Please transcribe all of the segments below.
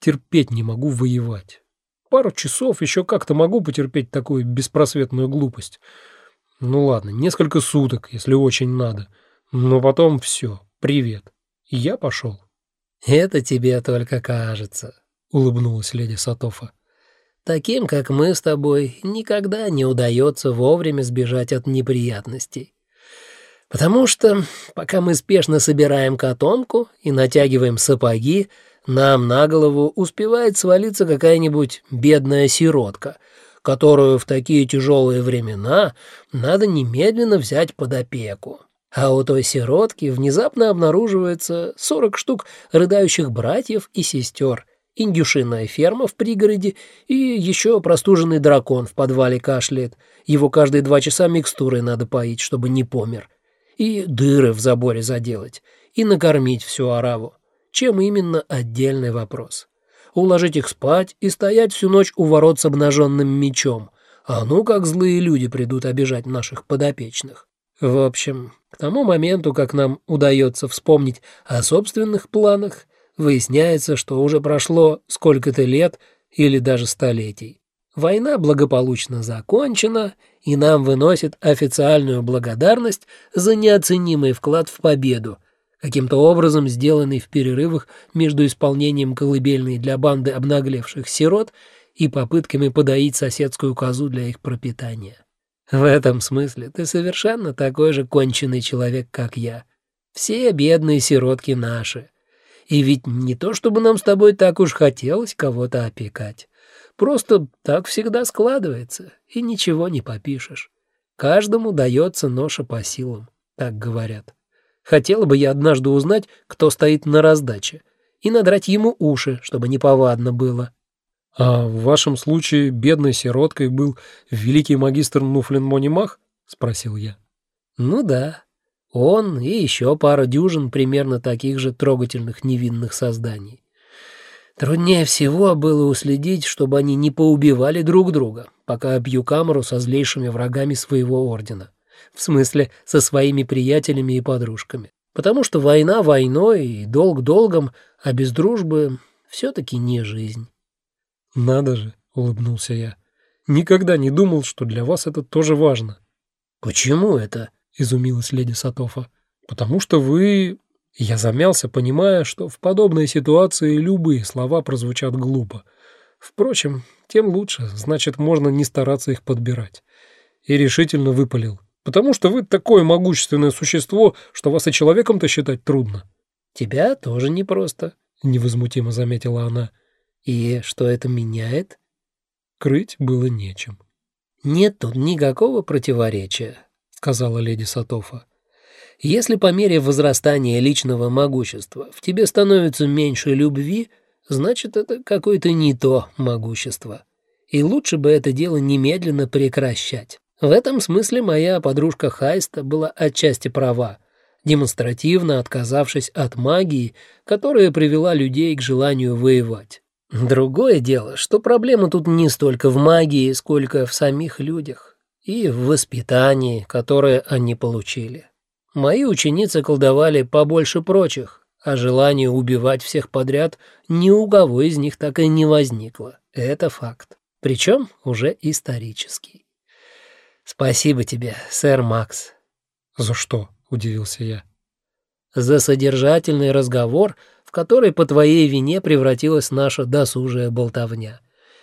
терпеть не могу воевать. Пару часов еще как-то могу потерпеть такую беспросветную глупость. Ну ладно, несколько суток, если очень надо. Но потом все, привет. Я пошел. «Это тебе только кажется», — улыбнулась леди Сатофа. «Таким, как мы с тобой, никогда не удается вовремя сбежать от неприятностей. Потому что, пока мы спешно собираем котомку и натягиваем сапоги, нам на голову успевает свалиться какая-нибудь бедная сиротка, которую в такие тяжелые времена надо немедленно взять под опеку. А у той сиротки внезапно обнаруживается сорок штук рыдающих братьев и сестер, индюшиная ферма в пригороде и еще простуженный дракон в подвале кашляет. Его каждые два часа микстурой надо поить, чтобы не помер. И дыры в заборе заделать, и накормить всю ораву. Чем именно отдельный вопрос. Уложить их спать и стоять всю ночь у ворот с обнаженным мечом. А ну как злые люди придут обижать наших подопечных. В общем, к тому моменту, как нам удается вспомнить о собственных планах, выясняется, что уже прошло сколько-то лет или даже столетий. Война благополучно закончена, и нам выносит официальную благодарность за неоценимый вклад в победу, каким-то образом сделанный в перерывах между исполнением колыбельной для банды обнаглевших сирот и попытками подоить соседскую козу для их пропитания. В этом смысле ты совершенно такой же конченый человек, как я. Все бедные сиротки наши. И ведь не то, чтобы нам с тобой так уж хотелось кого-то опекать. Просто так всегда складывается, и ничего не попишешь. Каждому дается ноша по силам, так говорят. Хотела бы я однажды узнать, кто стоит на раздаче, и надрать ему уши, чтобы неповадно было. «А в вашем случае бедной сироткой был великий магистр Нуфлин Монимах?» — спросил я. «Ну да. Он и еще пара дюжин примерно таких же трогательных невинных созданий. Труднее всего было уследить, чтобы они не поубивали друг друга, пока бью камеру со злейшими врагами своего ордена. В смысле, со своими приятелями и подружками. Потому что война войной и долг долгом, а без дружбы все-таки не жизнь». «Надо же», — улыбнулся я. «Никогда не думал, что для вас это тоже важно». «Почему это?» — изумилась леди Сатофа. «Потому что вы...» Я замялся, понимая, что в подобной ситуации любые слова прозвучат глупо. Впрочем, тем лучше, значит, можно не стараться их подбирать. И решительно выпалил. «Потому что вы такое могущественное существо, что вас и человеком-то считать трудно». «Тебя тоже непросто», — невозмутимо заметила она. И что это меняет? Крыть было нечем. Нет тут никакого противоречия, сказала леди Сатофа. Если по мере возрастания личного могущества в тебе становится меньше любви, значит, это какое-то не то могущество. И лучше бы это дело немедленно прекращать. В этом смысле моя подружка Хайста была отчасти права, демонстративно отказавшись от магии, которая привела людей к желанию воевать. Другое дело, что проблема тут не столько в магии, сколько в самих людях и в воспитании, которое они получили. Мои ученицы колдовали побольше прочих, а желание убивать всех подряд ни у кого из них так и не возникло. Это факт. Причем уже исторический. Спасибо тебе, сэр Макс. За что? удивился я. За содержательный разговор в который по твоей вине превратилась наша досужая болтовня.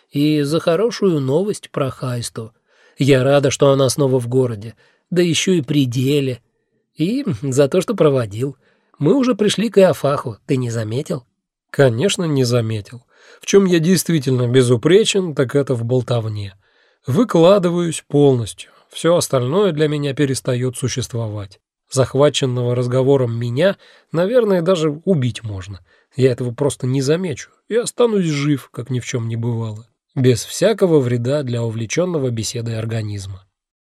И за хорошую новость про Хайсту. Я рада, что она снова в городе, да еще и при деле. И за то, что проводил. Мы уже пришли к Иофаху, ты не заметил? Конечно, не заметил. В чем я действительно безупречен, так это в болтовне. Выкладываюсь полностью. Все остальное для меня перестает существовать. Захваченного разговором меня, наверное, даже убить можно. Я этого просто не замечу и останусь жив, как ни в чем не бывало, без всякого вреда для увлеченного беседой организма.